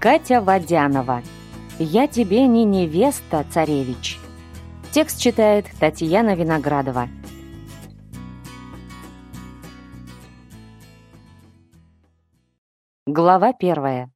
Катя Водянова. «Я тебе не невеста, царевич». Текст читает Татьяна Виноградова. Глава первая.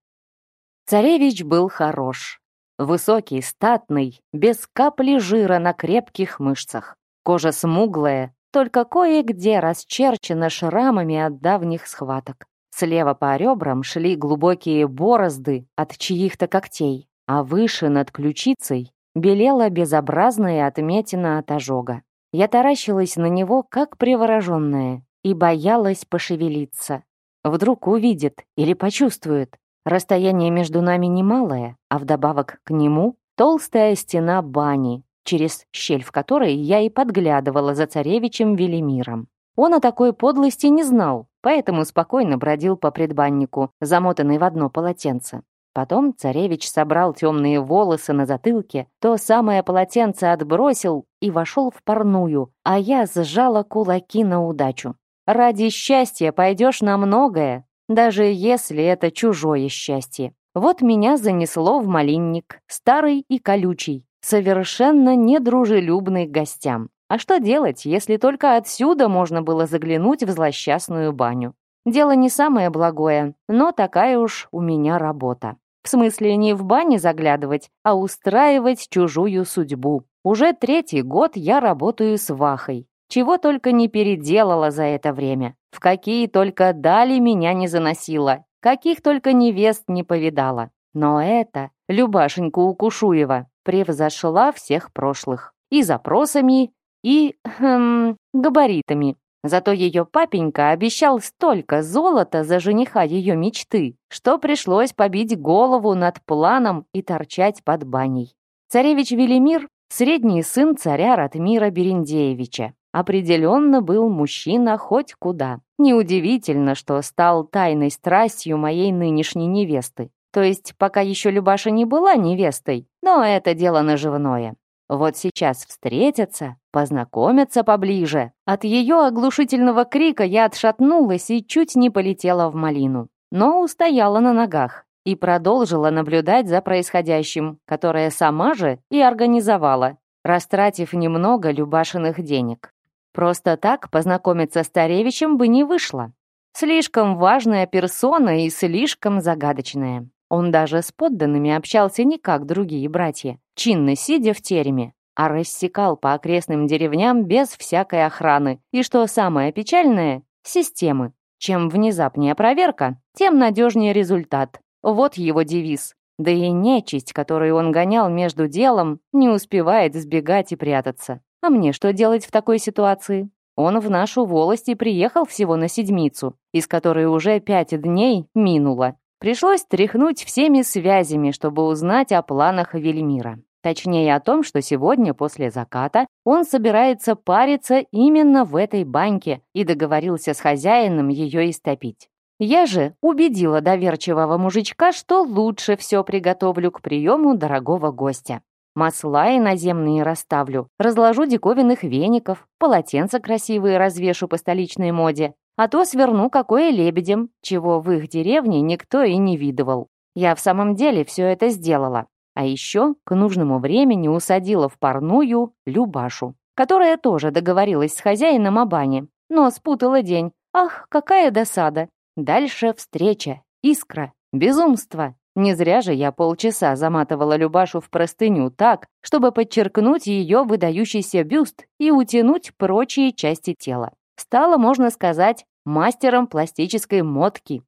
Царевич был хорош. Высокий, статный, без капли жира на крепких мышцах. Кожа смуглая, только кое-где расчерчена шрамами от давних схваток. Слева по ребрам шли глубокие борозды от чьих-то когтей, а выше над ключицей белела безобразная отметина от ожога. Я таращилась на него, как привороженная, и боялась пошевелиться. Вдруг увидит или почувствует. Расстояние между нами немалое, а вдобавок к нему толстая стена бани, через щель в которой я и подглядывала за царевичем Велимиром. Он о такой подлости не знал, поэтому спокойно бродил по предбаннику, замотанный в одно полотенце. Потом царевич собрал темные волосы на затылке, то самое полотенце отбросил и вошел в парную, а я сжала кулаки на удачу. «Ради счастья пойдешь на многое, даже если это чужое счастье». Вот меня занесло в малинник, старый и колючий, совершенно недружелюбный к гостям. А что делать, если только отсюда можно было заглянуть в злосчастную баню? Дело не самое благое, но такая уж у меня работа. В смысле, не в бане заглядывать, а устраивать чужую судьбу. Уже третий год я работаю с Вахой. Чего только не переделала за это время. В какие только дали меня не заносила. Каких только невест не повидала. Но это, Любашенька Укушуева, превзошла всех прошлых. И запросами, и хм, габаритами. Зато ее папенька обещал столько золота за жениха ее мечты, что пришлось побить голову над планом и торчать под баней. Царевич Велимир, средний сын царя Ратмира Берендеевича, определенно был мужчина хоть куда. Неудивительно, что стал тайной страстью моей нынешней невесты. То есть, пока еще Любаша не была невестой, но это дело наживное. Вот сейчас встретятся, познакомятся поближе. От ее оглушительного крика я отшатнулась и чуть не полетела в малину. Но устояла на ногах и продолжила наблюдать за происходящим, которое сама же и организовала, растратив немного любашиных денег. Просто так познакомиться с Таревичем бы не вышло. Слишком важная персона и слишком загадочная. Он даже с подданными общался не как другие братья, чинно сидя в тереме, а рассекал по окрестным деревням без всякой охраны. И что самое печальное — системы. Чем внезапнее проверка, тем надежнее результат. Вот его девиз. Да и нечисть, которую он гонял между делом, не успевает сбегать и прятаться. А мне что делать в такой ситуации? Он в нашу волость и приехал всего на седмицу, из которой уже пять дней минуло. Пришлось тряхнуть всеми связями, чтобы узнать о планах Вельмира. Точнее о том, что сегодня после заката он собирается париться именно в этой баньке и договорился с хозяином ее истопить. Я же убедила доверчивого мужичка, что лучше все приготовлю к приему дорогого гостя. Масла и наземные расставлю, разложу диковинных веников, полотенца красивые развешу по столичной моде, а то сверну какое лебедем, чего в их деревне никто и не видывал. Я в самом деле все это сделала. А еще к нужному времени усадила в парную Любашу, которая тоже договорилась с хозяином о бане, но спутала день. Ах, какая досада! Дальше встреча, искра, безумство. Не зря же я полчаса заматывала Любашу в простыню так, чтобы подчеркнуть ее выдающийся бюст и утянуть прочие части тела стала, можно сказать, мастером пластической мотки.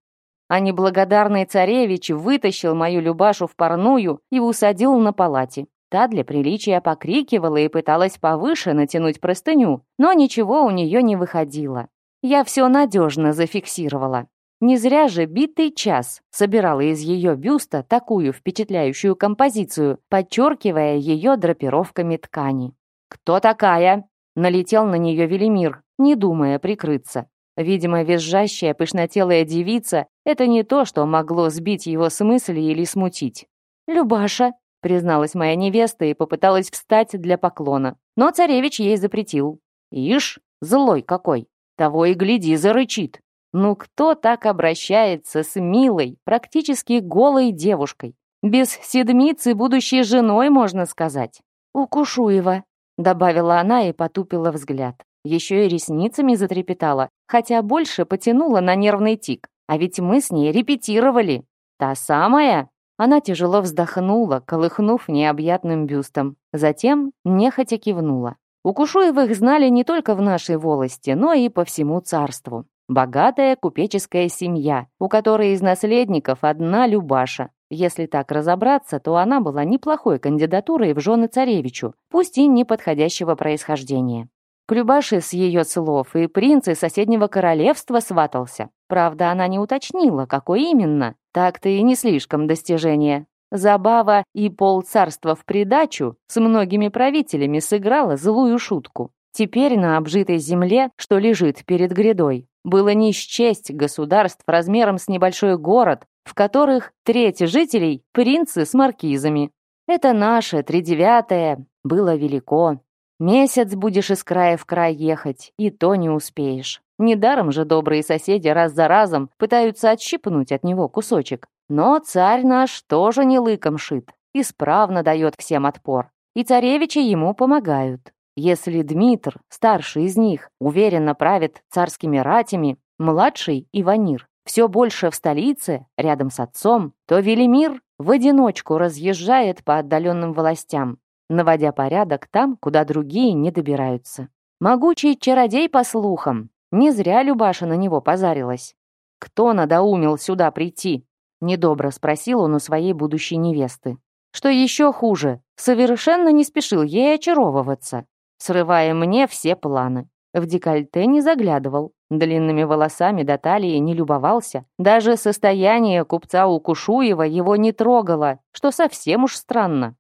А неблагодарный царевич вытащил мою Любашу в парную и усадил на палате. Та для приличия покрикивала и пыталась повыше натянуть простыню, но ничего у нее не выходило. Я все надежно зафиксировала. Не зря же битый час собирала из ее бюста такую впечатляющую композицию, подчеркивая ее драпировками ткани. «Кто такая?» — налетел на нее Велимир не думая прикрыться. Видимо, визжащая пышнотелая девица — это не то, что могло сбить его с мысли или смутить. «Любаша», — призналась моя невеста и попыталась встать для поклона. Но царевич ей запретил. «Ишь, злой какой! Того и гляди, зарычит!» Ну кто так обращается с милой, практически голой девушкой? Без седмицы будущей женой, можно сказать. «Укушу его», — добавила она и потупила взгляд. Еще и ресницами затрепетала, хотя больше потянула на нервный тик. А ведь мы с ней репетировали. Та самая? Она тяжело вздохнула, колыхнув необъятным бюстом. Затем нехотя кивнула. У Кушуевых знали не только в нашей волости, но и по всему царству. Богатая купеческая семья, у которой из наследников одна Любаша. Если так разобраться, то она была неплохой кандидатурой в жены царевичу, пусть и неподходящего происхождения. Клюбаши с ее слов и принц из соседнего королевства сватался. Правда, она не уточнила, какой именно. Так-то и не слишком достижение. Забава и полцарства в придачу с многими правителями сыграла злую шутку. Теперь на обжитой земле, что лежит перед грядой, было не счесть государств размером с небольшой город, в которых треть жителей — принцы с маркизами. Это наше тридевятое было велико, Месяц будешь из края в край ехать, и то не успеешь. Недаром же добрые соседи раз за разом пытаются отщипнуть от него кусочек. Но царь наш тоже не лыком шит, исправно дает всем отпор. И царевичи ему помогают. Если Дмитр, старший из них, уверенно правит царскими ратями, младший — Иванир, все больше в столице, рядом с отцом, то Велимир в одиночку разъезжает по отдаленным властям, наводя порядок там, куда другие не добираются. Могучий чародей, по слухам. Не зря Любаша на него позарилась. «Кто надоумил сюда прийти?» Недобро спросил он у своей будущей невесты. Что еще хуже, совершенно не спешил ей очаровываться, срывая мне все планы. В декольте не заглядывал, длинными волосами до талии не любовался. Даже состояние купца Укушуева его не трогало, что совсем уж странно.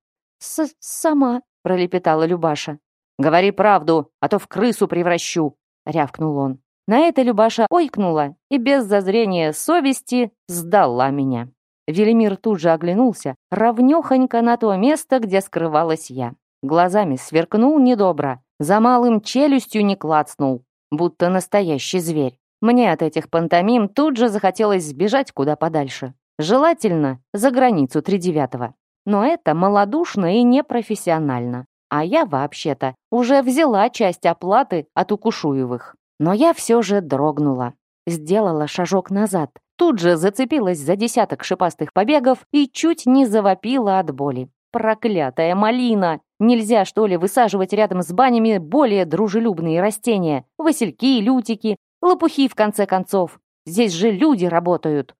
С «Сама», — пролепетала Любаша. «Говори правду, а то в крысу превращу», — рявкнул он. На это Любаша ойкнула и без зазрения совести сдала меня. Велимир тут же оглянулся, равнёхонько на то место, где скрывалась я. Глазами сверкнул недобро, за малым челюстью не клацнул, будто настоящий зверь. Мне от этих пантомим тут же захотелось сбежать куда подальше. Желательно за границу тридевятого. Но это малодушно и непрофессионально. А я вообще-то уже взяла часть оплаты от Укушуевых. Но я все же дрогнула. Сделала шажок назад. Тут же зацепилась за десяток шипастых побегов и чуть не завопила от боли. Проклятая малина! Нельзя, что ли, высаживать рядом с банями более дружелюбные растения? Васильки, лютики, лопухи, в конце концов. Здесь же люди работают.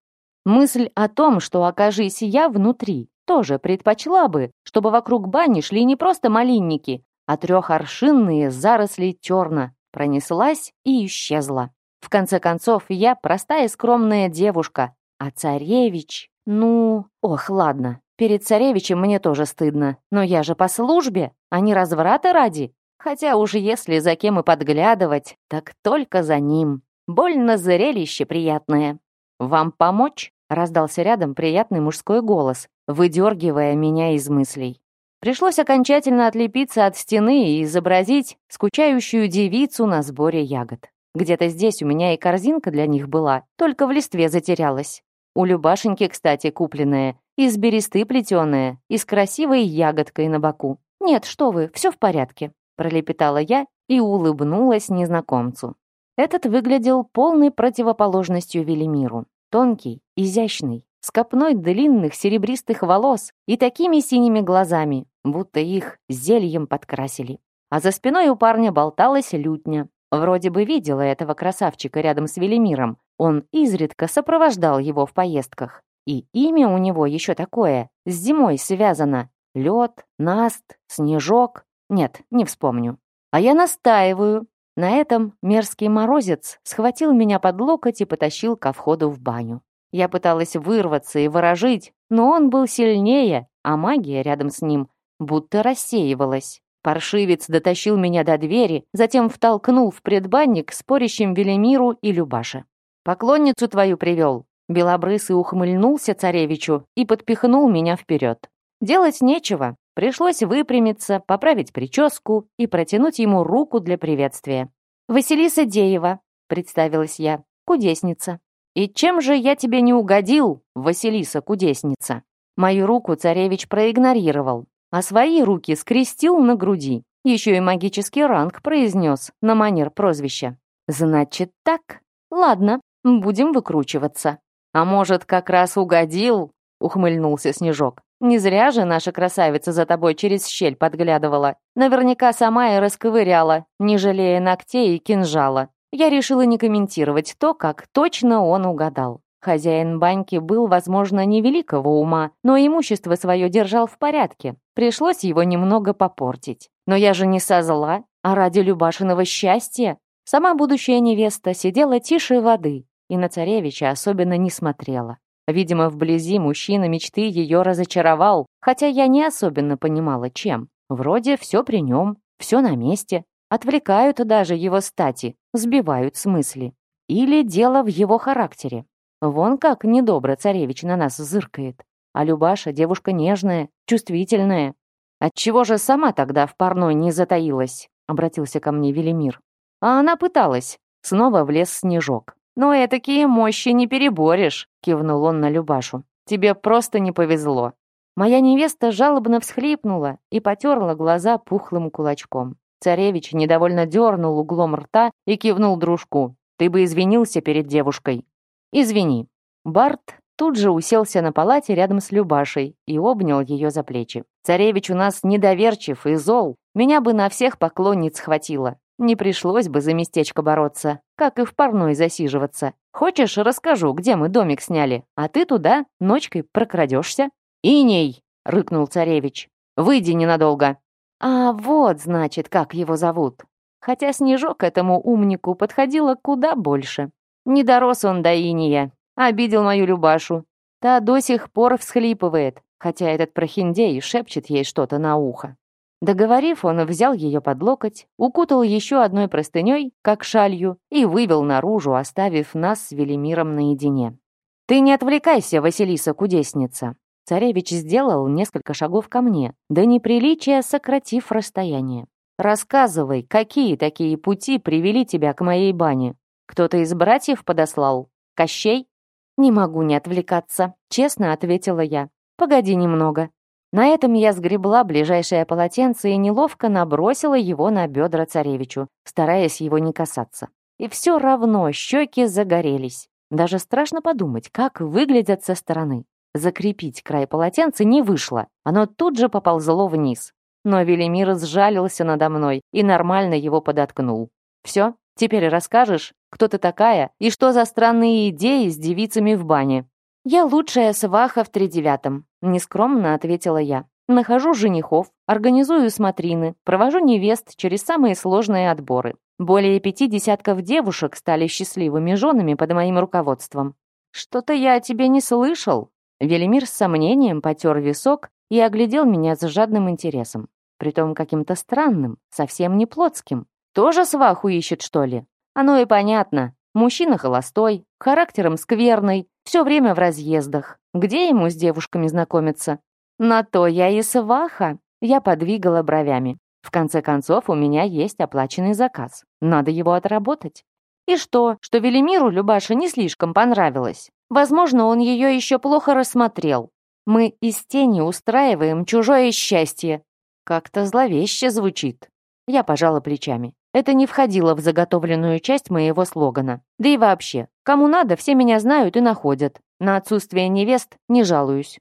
Мысль о том, что окажись я внутри, тоже предпочла бы, чтобы вокруг бани шли не просто малинники, а трехоршинные заросли терна. Пронеслась и исчезла. В конце концов, я простая скромная девушка, а царевич... Ну... Ох, ладно, перед царевичем мне тоже стыдно, но я же по службе, а не разврата ради. Хотя уж если за кем и подглядывать, так только за ним. Больно зрелище приятное. «Вам помочь?» — раздался рядом приятный мужской голос, выдергивая меня из мыслей. Пришлось окончательно отлепиться от стены и изобразить скучающую девицу на сборе ягод. Где-то здесь у меня и корзинка для них была, только в листве затерялась. У Любашеньки, кстати, купленная, из бересты плетеная и с красивой ягодкой на боку. «Нет, что вы, все в порядке», — пролепетала я и улыбнулась незнакомцу. Этот выглядел полной противоположностью Велимиру. Тонкий, изящный, с копной длинных серебристых волос и такими синими глазами, будто их зельем подкрасили. А за спиной у парня болталась лютня. Вроде бы видела этого красавчика рядом с Велимиром. Он изредка сопровождал его в поездках. И имя у него еще такое, с зимой связано. Лед, наст, снежок. Нет, не вспомню. А я настаиваю. На этом мерзкий морозец схватил меня под локоть и потащил ко входу в баню. Я пыталась вырваться и выражить, но он был сильнее, а магия рядом с ним будто рассеивалась. Паршивец дотащил меня до двери, затем втолкнул в предбанник спорящим Велимиру и Любаше. «Поклонницу твою привел!» Белобрысый ухмыльнулся царевичу и подпихнул меня вперед. Делать нечего, пришлось выпрямиться, поправить прическу и протянуть ему руку для приветствия. «Василиса Деева», — представилась я, — «кудесница». «И чем же я тебе не угодил, Василиса-кудесница?» Мою руку царевич проигнорировал, а свои руки скрестил на груди. Еще и магический ранг произнес на манер прозвища. «Значит так? Ладно, будем выкручиваться». «А может, как раз угодил?» — ухмыльнулся Снежок. «Не зря же наша красавица за тобой через щель подглядывала. Наверняка сама и расковыряла, не жалея ногтей и кинжала». Я решила не комментировать то, как точно он угадал. Хозяин баньки был, возможно, невеликого ума, но имущество свое держал в порядке. Пришлось его немного попортить. Но я же не со зла, а ради Любашиного счастья. Сама будущая невеста сидела тише воды и на царевича особенно не смотрела. Видимо, вблизи мужчина мечты ее разочаровал, хотя я не особенно понимала, чем. Вроде все при нем, все на месте. Отвлекают даже его стати, сбивают с мысли. Или дело в его характере. Вон как недобро царевич на нас зыркает. А Любаша девушка нежная, чувствительная. «Отчего же сама тогда в парной не затаилась?» — обратился ко мне Велимир. «А она пыталась». Снова влез снежок. «Но этакие мощи не переборешь», — кивнул он на Любашу. «Тебе просто не повезло». Моя невеста жалобно всхлипнула и потерла глаза пухлым кулачком. Царевич недовольно дернул углом рта и кивнул дружку. «Ты бы извинился перед девушкой». «Извини». Барт тут же уселся на палате рядом с Любашей и обнял ее за плечи. «Царевич у нас недоверчив и зол. Меня бы на всех поклонниц хватило. Не пришлось бы за местечко бороться, как и в парной засиживаться. Хочешь, расскажу, где мы домик сняли, а ты туда ночкой прокрадешься?» «Иней!» — рыкнул царевич. «Выйди ненадолго!» А вот, значит, как его зовут. Хотя Снежок этому умнику подходила куда больше. Не дорос он до иния. Обидел мою Любашу. Та до сих пор всхлипывает, хотя этот прохиндей шепчет ей что-то на ухо. Договорив, он взял ее под локоть, укутал еще одной простыней, как шалью, и вывел наружу, оставив нас с Велимиром наедине. «Ты не отвлекайся, Василиса-кудесница. Царевич сделал несколько шагов ко мне, до неприличия сократив расстояние. «Рассказывай, какие такие пути привели тебя к моей бане? Кто-то из братьев подослал? Кощей?» «Не могу не отвлекаться», — честно ответила я. «Погоди немного». На этом я сгребла ближайшее полотенце и неловко набросила его на бедра царевичу, стараясь его не касаться. И все равно щеки загорелись. Даже страшно подумать, как выглядят со стороны. Закрепить край полотенца не вышло, оно тут же поползло вниз. Но Велимир сжалился надо мной и нормально его подоткнул. «Все, теперь расскажешь, кто ты такая и что за странные идеи с девицами в бане?» «Я лучшая сваха в тридевятом», — нескромно ответила я. «Нахожу женихов, организую смотрины, провожу невест через самые сложные отборы. Более пяти десятков девушек стали счастливыми женами под моим руководством». «Что-то я о тебе не слышал», Велимир с сомнением потер висок и оглядел меня с жадным интересом. Притом каким-то странным, совсем не плотским. Тоже сваху ищет, что ли? Оно и понятно. Мужчина холостой, характером скверный, все время в разъездах. Где ему с девушками знакомиться? На то я и сваха. Я подвигала бровями. В конце концов, у меня есть оплаченный заказ. Надо его отработать. И что, что Велимиру Любаша не слишком понравилось? Возможно, он ее еще плохо рассмотрел. Мы из тени устраиваем чужое счастье. Как-то зловеще звучит. Я пожала плечами. Это не входило в заготовленную часть моего слогана. Да и вообще, кому надо, все меня знают и находят. На отсутствие невест не жалуюсь.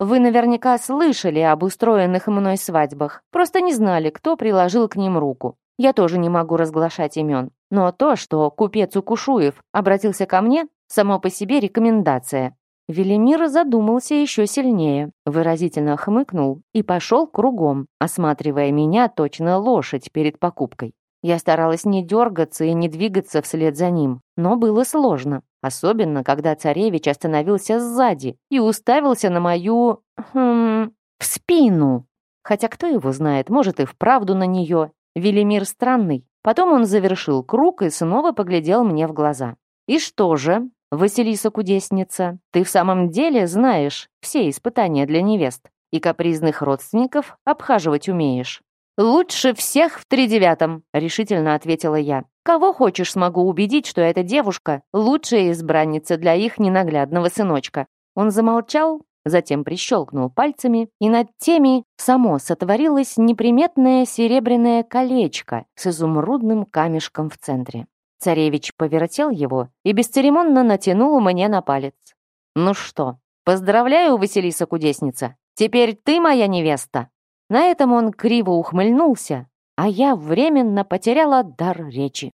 Вы наверняка слышали об устроенных мной свадьбах, просто не знали, кто приложил к ним руку. Я тоже не могу разглашать имен. Но то, что купец Укушуев обратился ко мне, само по себе рекомендация. Велимир задумался еще сильнее, выразительно хмыкнул и пошел кругом, осматривая меня точно лошадь перед покупкой. Я старалась не дергаться и не двигаться вслед за ним, но было сложно, особенно когда царевич остановился сзади и уставился на мою... Хм, в спину. Хотя кто его знает, может и вправду на нее, Велимир странный. Потом он завершил круг и снова поглядел мне в глаза. «И что же, Василиса-кудесница, ты в самом деле знаешь все испытания для невест и капризных родственников обхаживать умеешь?» «Лучше всех в тридевятом», — решительно ответила я. «Кого хочешь смогу убедить, что эта девушка — лучшая избранница для их ненаглядного сыночка». Он замолчал, затем прищелкнул пальцами, и над теми само сотворилось неприметное серебряное колечко с изумрудным камешком в центре. Царевич повертел его и бесцеремонно натянул мне на палец. «Ну что, поздравляю, Василиса-кудесница! Теперь ты моя невеста!» На этом он криво ухмыльнулся, а я временно потеряла дар речи.